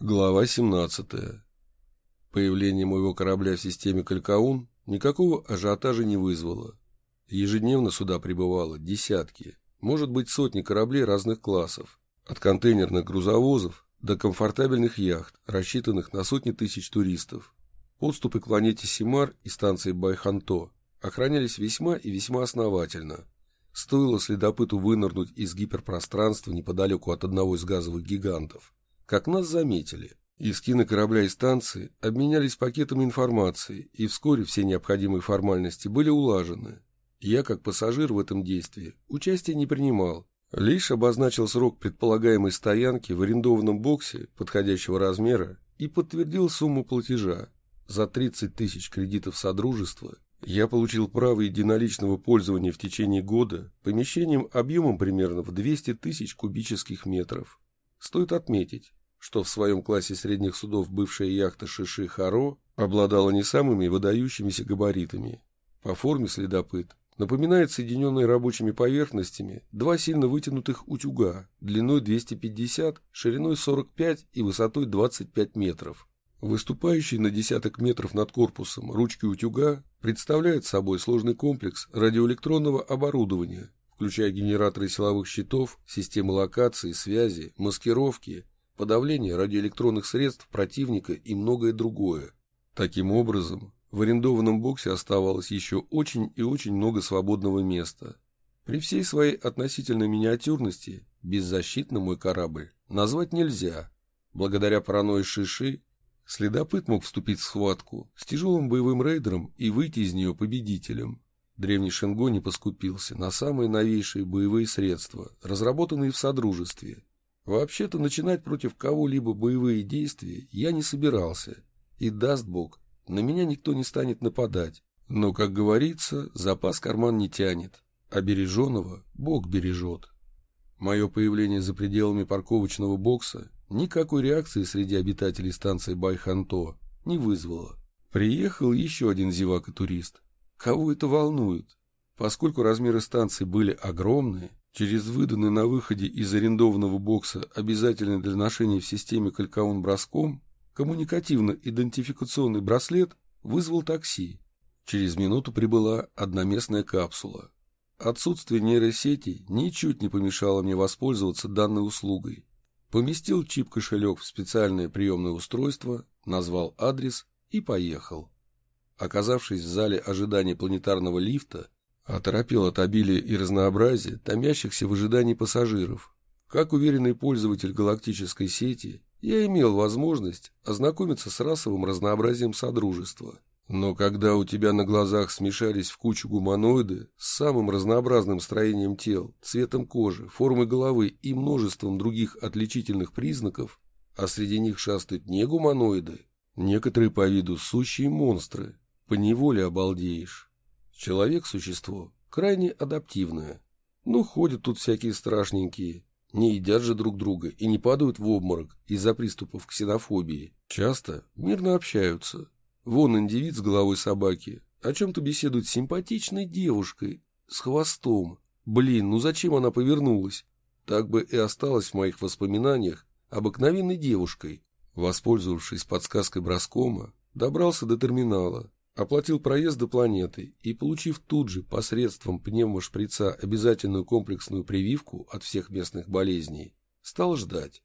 Глава 17. Появление моего корабля в системе Калькаун никакого ажиотажа не вызвало. Ежедневно сюда прибывало десятки, может быть сотни кораблей разных классов, от контейнерных грузовозов до комфортабельных яхт, рассчитанных на сотни тысяч туристов. Подступы к планете Симар и станции Байханто охранялись весьма и весьма основательно. Стоило следопыту вынырнуть из гиперпространства неподалеку от одного из газовых гигантов – как нас заметили. Искины корабля и станции обменялись пакетом информации, и вскоре все необходимые формальности были улажены. Я, как пассажир в этом действии, участия не принимал, лишь обозначил срок предполагаемой стоянки в арендованном боксе подходящего размера и подтвердил сумму платежа. За 30 тысяч кредитов Содружества я получил право единоличного пользования в течение года помещением объемом примерно в 200 тысяч кубических метров. Стоит отметить, что в своем классе средних судов бывшая яхта Шиши Харо обладала не самыми выдающимися габаритами. По форме следопыт напоминает соединенные рабочими поверхностями два сильно вытянутых утюга длиной 250, шириной 45 и высотой 25 метров. Выступающие на десяток метров над корпусом ручки утюга представляют собой сложный комплекс радиоэлектронного оборудования, включая генераторы силовых щитов, системы локации, связи, маскировки – подавление радиоэлектронных средств противника и многое другое. Таким образом, в арендованном боксе оставалось еще очень и очень много свободного места. При всей своей относительной миниатюрности беззащитным мой корабль назвать нельзя. Благодаря паранойи Шиши следопыт мог вступить в схватку с тяжелым боевым рейдером и выйти из нее победителем. Древний Шенго не поскупился на самые новейшие боевые средства, разработанные в Содружестве, Вообще-то начинать против кого-либо боевые действия я не собирался. И даст Бог, на меня никто не станет нападать. Но, как говорится, запас карман не тянет, а береженого Бог бережет. Мое появление за пределами парковочного бокса никакой реакции среди обитателей станции Байханто не вызвало. Приехал еще один зевака-турист. Кого это волнует? Поскольку размеры станции были огромные, Через выданный на выходе из арендованного бокса обязательный для ношения в системе Калькаун броском коммуникативно-идентификационный браслет вызвал такси. Через минуту прибыла одноместная капсула. Отсутствие нейросети ничуть не помешало мне воспользоваться данной услугой. Поместил чип-кошелек в специальное приемное устройство, назвал адрес и поехал. Оказавшись в зале ожидания планетарного лифта, Оторопел от обилия и разнообразия, томящихся в ожидании пассажиров. Как уверенный пользователь галактической сети, я имел возможность ознакомиться с расовым разнообразием Содружества. Но когда у тебя на глазах смешались в кучу гуманоиды с самым разнообразным строением тел, цветом кожи, формой головы и множеством других отличительных признаков, а среди них шастают не гуманоиды, некоторые по виду сущие монстры, поневоле обалдеешь. Человек – существо крайне адаптивное. Ну, ходят тут всякие страшненькие. Не едят же друг друга и не падают в обморок из-за приступов ксенофобии. Часто мирно общаются. Вон индивид с головой собаки о чем-то беседует с симпатичной девушкой с хвостом. Блин, ну зачем она повернулась? Так бы и осталась в моих воспоминаниях обыкновенной девушкой. Воспользовавшись подсказкой Броскома, добрался до терминала Оплатил проезд до планеты и, получив тут же посредством пневмошприца обязательную комплексную прививку от всех местных болезней, стал ждать.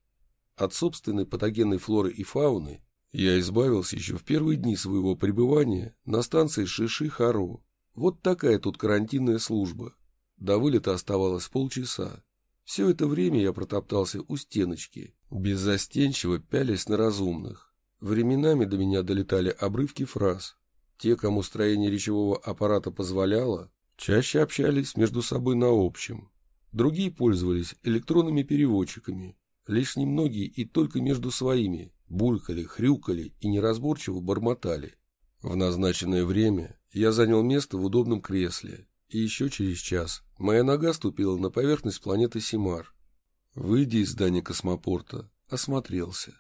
От собственной патогенной флоры и фауны я избавился еще в первые дни своего пребывания на станции Шиши-Харо. Вот такая тут карантинная служба. До вылета оставалось полчаса. Все это время я протоптался у стеночки, беззастенчиво пялясь на разумных. Временами до меня долетали обрывки фраз, те, кому строение речевого аппарата позволяло, чаще общались между собой на общем. Другие пользовались электронными переводчиками. Лишь немногие и только между своими булькали, хрюкали и неразборчиво бормотали. В назначенное время я занял место в удобном кресле, и еще через час моя нога ступила на поверхность планеты Симар. Выйдя из здания космопорта, осмотрелся.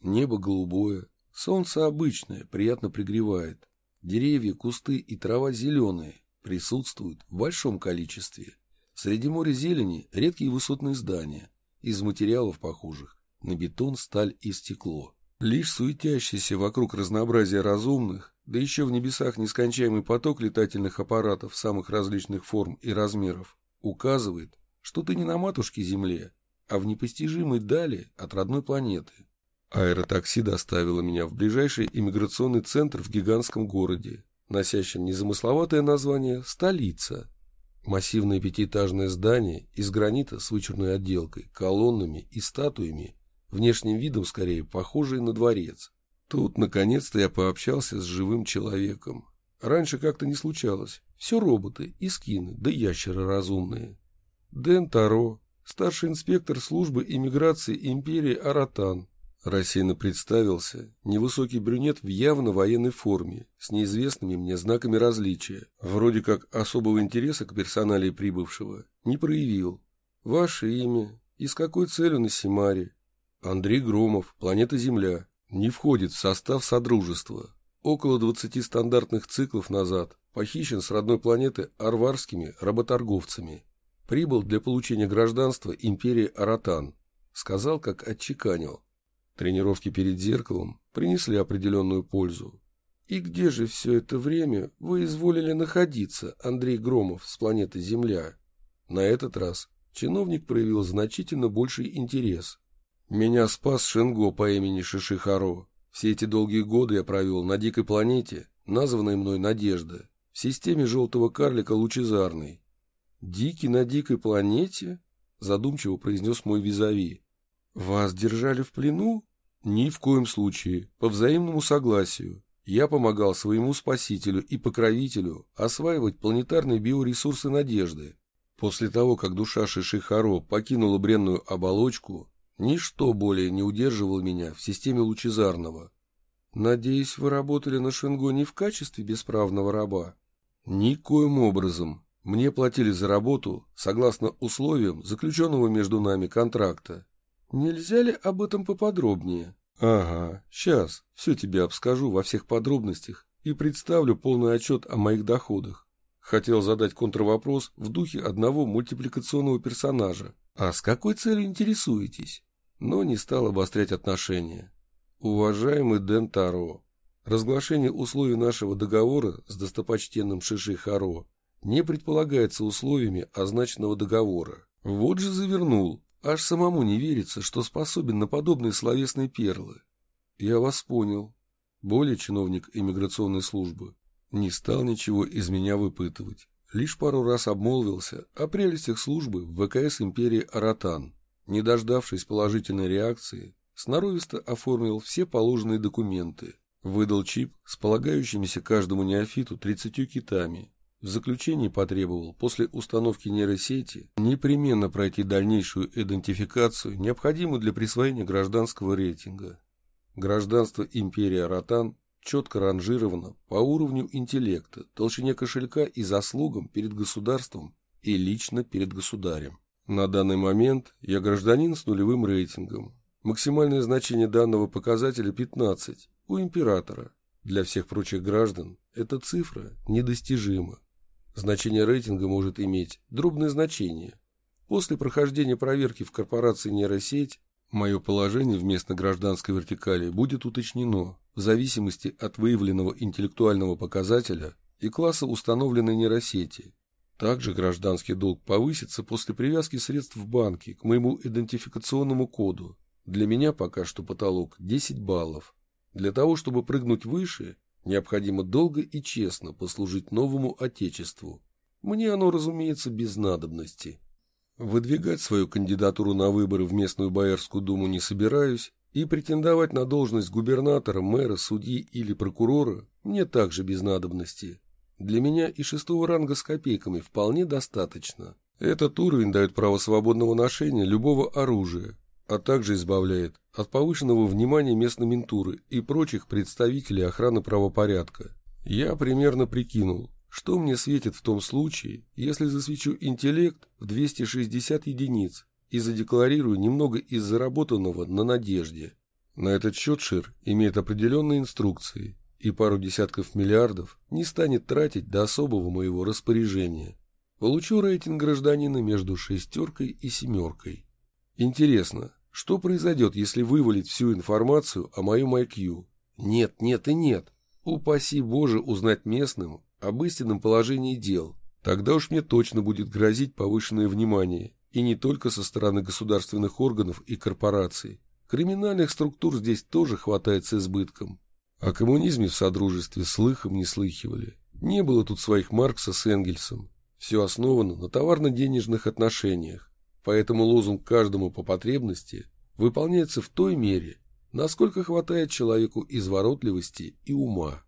Небо голубое, солнце обычное, приятно пригревает. Деревья, кусты и трава зеленые, присутствуют в большом количестве. Среди моря зелени редкие высотные здания, из материалов похожих на бетон, сталь и стекло. Лишь суетящийся вокруг разнообразия разумных, да еще в небесах нескончаемый поток летательных аппаратов самых различных форм и размеров, указывает, что ты не на матушке Земле, а в непостижимой дали от родной планеты. Аэротакси доставило меня в ближайший иммиграционный центр в гигантском городе, носящем незамысловатое название «Столица». Массивное пятиэтажное здание из гранита с вычурной отделкой, колоннами и статуями внешним видом скорее похожий на дворец. Тут, наконец-то, я пообщался с живым человеком. Раньше как-то не случалось. Все роботы и скины, да ящеры разумные. Дэн Таро, старший инспектор службы иммиграции империи Аратан. Рассеянно представился невысокий брюнет в явно военной форме, с неизвестными мне знаками различия, вроде как особого интереса к персоналии прибывшего, не проявил. Ваше имя и с какой целью на Симаре? Андрей Громов, планета Земля, не входит в состав Содружества. Около 20 стандартных циклов назад похищен с родной планеты арварскими работорговцами. Прибыл для получения гражданства империи Аратан. Сказал, как отчеканил. Тренировки перед зеркалом принесли определенную пользу. И где же все это время вы изволили находиться, Андрей Громов, с планеты Земля? На этот раз чиновник проявил значительно больший интерес меня спас Шенго по имени Шишихаро. Все эти долгие годы я провел на дикой планете, названной мной Надежда, в системе желтого карлика Лучезарный. «Дикий на дикой планете?» — задумчиво произнес мой визави. «Вас держали в плену?» «Ни в коем случае, по взаимному согласию. Я помогал своему спасителю и покровителю осваивать планетарные биоресурсы Надежды. После того, как душа Шишихаро покинула бренную оболочку, Ничто более не удерживало меня в системе лучезарного. Надеюсь, вы работали на Шенго не в качестве бесправного раба? Никоим образом. Мне платили за работу согласно условиям заключенного между нами контракта. Нельзя ли об этом поподробнее? Ага, сейчас все тебе обскажу во всех подробностях и представлю полный отчет о моих доходах. Хотел задать контрвопрос в духе одного мультипликационного персонажа. А с какой целью интересуетесь? но не стал обострять отношения. Уважаемый Дэн Таро, разглашение условий нашего договора с достопочтенным Шиши Харо не предполагается условиями означенного договора. Вот же завернул. Аж самому не верится, что способен на подобные словесные перлы. Я вас понял. Более чиновник иммиграционной службы не стал ничего из меня выпытывать. Лишь пару раз обмолвился о прелестях службы в ВКС империи Аратан не дождавшись положительной реакции, сноровисто оформил все положенные документы, выдал чип с полагающимися каждому неофиту 30 китами. В заключении потребовал после установки нейросети непременно пройти дальнейшую идентификацию, необходимую для присвоения гражданского рейтинга. Гражданство империи Ротан четко ранжировано по уровню интеллекта, толщине кошелька и заслугам перед государством и лично перед государем. На данный момент я гражданин с нулевым рейтингом. Максимальное значение данного показателя 15 у императора. Для всех прочих граждан эта цифра недостижима. Значение рейтинга может иметь дробное значение. После прохождения проверки в корпорации нейросеть мое положение в местно-гражданской вертикали будет уточнено в зависимости от выявленного интеллектуального показателя и класса установленной нейросети также гражданский долг повысится после привязки средств в банке к моему идентификационному коду. Для меня пока что потолок 10 баллов. Для того, чтобы прыгнуть выше, необходимо долго и честно послужить новому Отечеству. Мне оно, разумеется, без надобности. Выдвигать свою кандидатуру на выборы в местную Боярскую думу не собираюсь, и претендовать на должность губернатора, мэра, судьи или прокурора мне также без надобности. Для меня и шестого ранга с копейками вполне достаточно. Этот уровень дает право свободного ношения любого оружия, а также избавляет от повышенного внимания местной ментуры и прочих представителей охраны правопорядка. Я примерно прикинул, что мне светит в том случае, если засвечу интеллект в 260 единиц и задекларирую немного из заработанного на надежде. На этот счет Шир имеет определенные инструкции, и пару десятков миллиардов не станет тратить до особого моего распоряжения. Получу рейтинг гражданина между шестеркой и семеркой. Интересно, Что произойдет, если вывалить всю информацию о моем IQ? Нет, нет и нет. Упаси Боже узнать местным об истинном положении дел. Тогда уж мне точно будет грозить повышенное внимание, и не только со стороны государственных органов и корпораций. Криминальных структур здесь тоже хватает с избытком. О коммунизме в Содружестве слыхом не слыхивали. Не было тут своих Маркса с Энгельсом. Все основано на товарно-денежных отношениях. Поэтому лозунг каждому по потребности выполняется в той мере, насколько хватает человеку изворотливости и ума.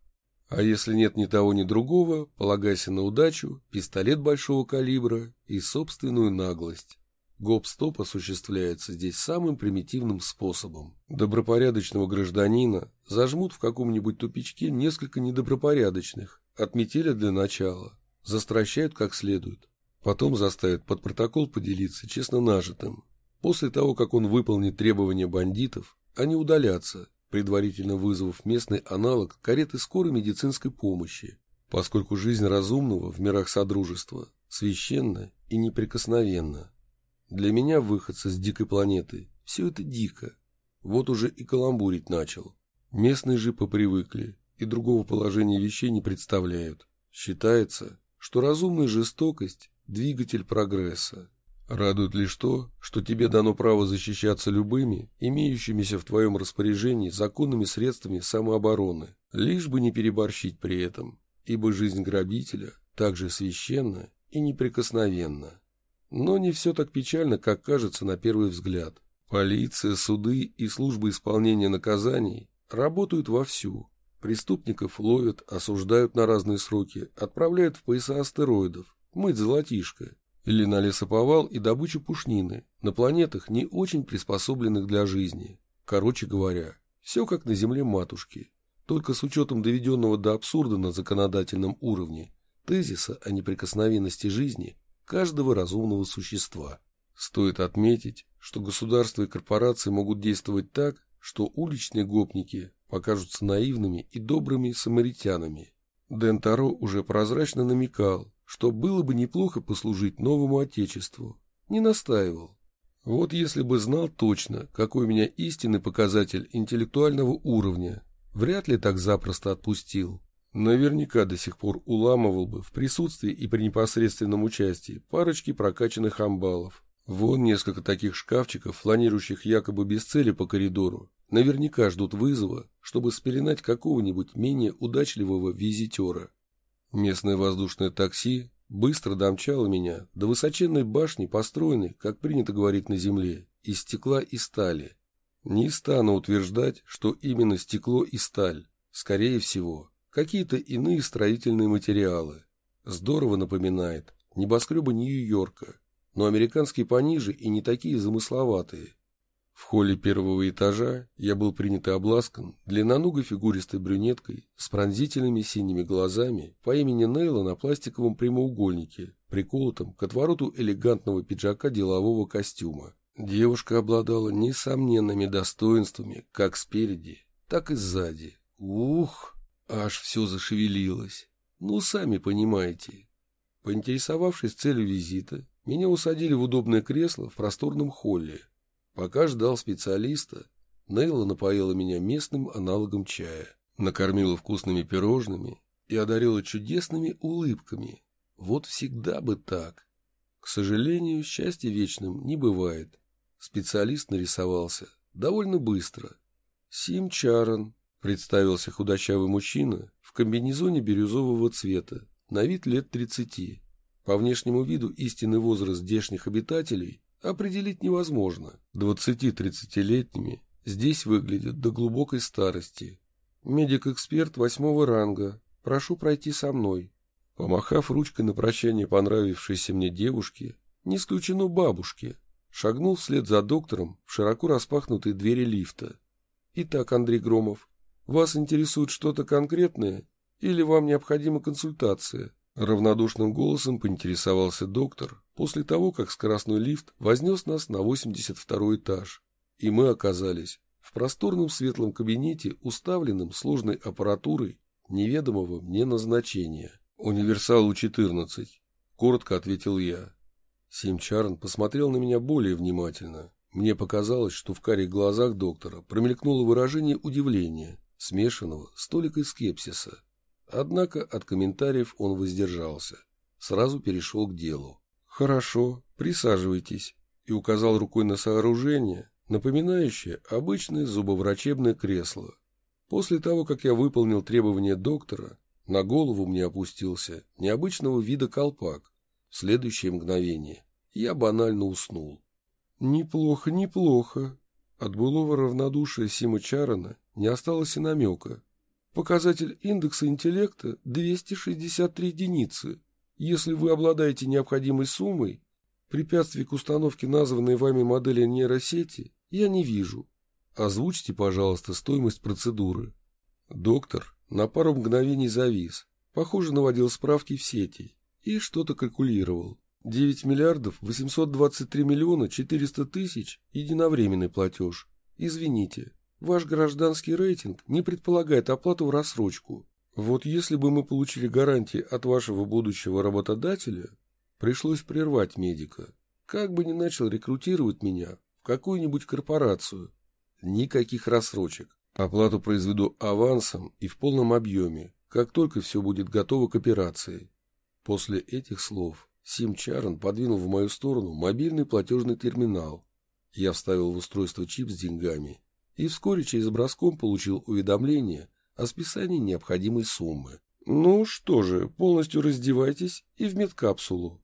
А если нет ни того, ни другого, полагайся на удачу, пистолет большого калибра и собственную наглость. Гоп-стоп осуществляется здесь самым примитивным способом. Добропорядочного гражданина зажмут в каком-нибудь тупичке несколько недобропорядочных, отметили для начала, застращают как следует, потом заставят под протокол поделиться честно нажитым. После того, как он выполнит требования бандитов, они удалятся, предварительно вызвав местный аналог кареты скорой медицинской помощи, поскольку жизнь разумного в мирах Содружества священна и неприкосновенна. Для меня, выходца с дикой планеты, все это дико. Вот уже и каламбурить начал. Местные же попривыкли и другого положения вещей не представляют. Считается, что разумная жестокость – двигатель прогресса. Радует лишь то, что тебе дано право защищаться любыми, имеющимися в твоем распоряжении законными средствами самообороны, лишь бы не переборщить при этом, ибо жизнь грабителя также священна и неприкосновенна. Но не все так печально, как кажется на первый взгляд. Полиция, суды и службы исполнения наказаний работают вовсю. Преступников ловят, осуждают на разные сроки, отправляют в пояса астероидов, мыть золотишко или на лесоповал и добычу пушнины на планетах, не очень приспособленных для жизни. Короче говоря, все как на земле матушки, только с учетом доведенного до абсурда на законодательном уровне тезиса о неприкосновенности жизни каждого разумного существа. Стоит отметить, что государства и корпорации могут действовать так, что уличные гопники покажутся наивными и добрыми самаритянами. Дэн Таро уже прозрачно намекал, что было бы неплохо послужить новому отечеству. Не настаивал. Вот если бы знал точно, какой у меня истинный показатель интеллектуального уровня, вряд ли так запросто отпустил. Наверняка до сих пор уламывал бы в присутствии и при непосредственном участии парочки прокачанных амбалов. Вон несколько таких шкафчиков, фланирующих якобы без цели по коридору. Наверняка ждут вызова, чтобы спеленать какого-нибудь менее удачливого визитера. Местное воздушное такси быстро домчало меня до высоченной башни, построенной, как принято говорить на земле, из стекла и стали. Не стану утверждать, что именно стекло и сталь. Скорее всего, какие-то иные строительные материалы. Здорово напоминает небоскребы Нью-Йорка, но американские пониже и не такие замысловатые. В холле первого этажа я был принят и обласкан длинноногой фигуристой брюнеткой с пронзительными синими глазами по имени Нейла на пластиковом прямоугольнике, приколотом к отвороту элегантного пиджака делового костюма. Девушка обладала несомненными достоинствами как спереди, так и сзади. Ух, аж все зашевелилось. Ну, сами понимаете. Поинтересовавшись целью визита, меня усадили в удобное кресло в просторном холле – Пока ждал специалиста, Нейла напоила меня местным аналогом чая, накормила вкусными пирожными и одарила чудесными улыбками. Вот всегда бы так. К сожалению, счастья вечным не бывает. Специалист нарисовался довольно быстро. Сим Чаран, представился худощавый мужчина в комбинезоне бирюзового цвета, на вид лет тридцати. По внешнему виду истинный возраст здешних обитателей определить невозможно. Двадцати-тридцатилетними здесь выглядят до глубокой старости. Медик-эксперт восьмого ранга. Прошу пройти со мной. Помахав ручкой на прощание понравившейся мне девушке, не исключено бабушке, шагнул вслед за доктором в широко распахнутые двери лифта. Итак, Андрей Громов, вас интересует что-то конкретное или вам необходима консультация? Равнодушным голосом поинтересовался доктор после того, как скоростной лифт вознес нас на 82 этаж, и мы оказались в просторном светлом кабинете, уставленном сложной аппаратурой неведомого мне назначения. «Универсалу 14», — коротко ответил я. Симчарн посмотрел на меня более внимательно. Мне показалось, что в карих глазах доктора промелькнуло выражение удивления, смешанного с толикой скепсиса. Однако от комментариев он воздержался. Сразу перешел к делу. «Хорошо, присаживайтесь», и указал рукой на сооружение, напоминающее обычное зубоврачебное кресло. После того, как я выполнил требования доктора, на голову мне опустился необычного вида колпак. В следующее мгновение я банально уснул. «Неплохо, неплохо». От былого равнодушия Сима Чарана не осталось и намека. Показатель индекса интеллекта 263 единицы. Если вы обладаете необходимой суммой, препятствий к установке названной вами модели нейросети я не вижу. Озвучьте, пожалуйста, стоимость процедуры. Доктор на пару мгновений завис, похоже, наводил справки в сети и что-то калькулировал. 9 миллиардов 823 миллиона 400 тысяч – единовременный платеж. Извините, ваш гражданский рейтинг не предполагает оплату в рассрочку. Вот если бы мы получили гарантии от вашего будущего работодателя, пришлось прервать медика. Как бы ни начал рекрутировать меня в какую-нибудь корпорацию. Никаких рассрочек. Оплату произведу авансом и в полном объеме, как только все будет готово к операции. После этих слов Сим Чарн подвинул в мою сторону мобильный платежный терминал. Я вставил в устройство чип с деньгами и вскоре через броском получил уведомление о списании необходимой суммы. Ну что же, полностью раздевайтесь и в медкапсулу.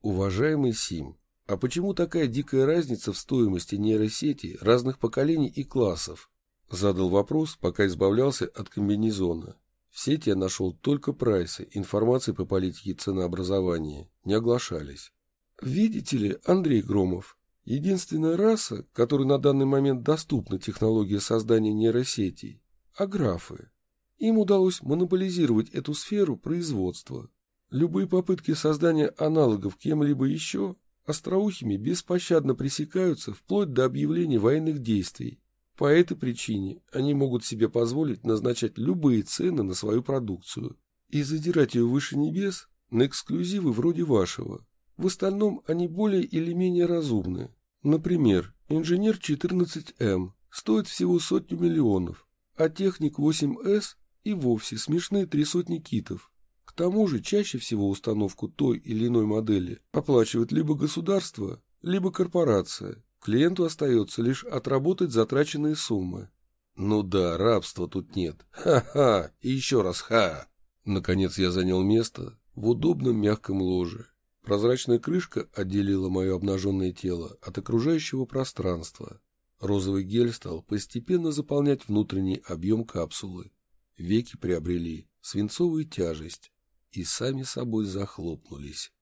Уважаемый Сим, а почему такая дикая разница в стоимости нейросети разных поколений и классов? Задал вопрос, пока избавлялся от комбинезона. В сети я нашел только прайсы, информации по политике ценообразования не оглашались. Видите ли, Андрей Громов, единственная раса, которой на данный момент доступна технология создания нейросетей – аграфы. Им удалось монополизировать эту сферу производства. Любые попытки создания аналогов кем-либо еще остроухими беспощадно пресекаются вплоть до объявления военных действий по этой причине они могут себе позволить назначать любые цены на свою продукцию и задирать ее выше небес на эксклюзивы вроде вашего. В остальном они более или менее разумны. Например, инженер 14М стоит всего сотню миллионов, а техник 8С и вовсе смешные три сотни китов. К тому же чаще всего установку той или иной модели оплачивает либо государство, либо корпорация, Клиенту остается лишь отработать затраченные суммы. Ну да, рабства тут нет. Ха-ха, и еще раз ха. Наконец я занял место в удобном мягком ложе. Прозрачная крышка отделила мое обнаженное тело от окружающего пространства. Розовый гель стал постепенно заполнять внутренний объем капсулы. Веки приобрели свинцовую тяжесть и сами собой захлопнулись.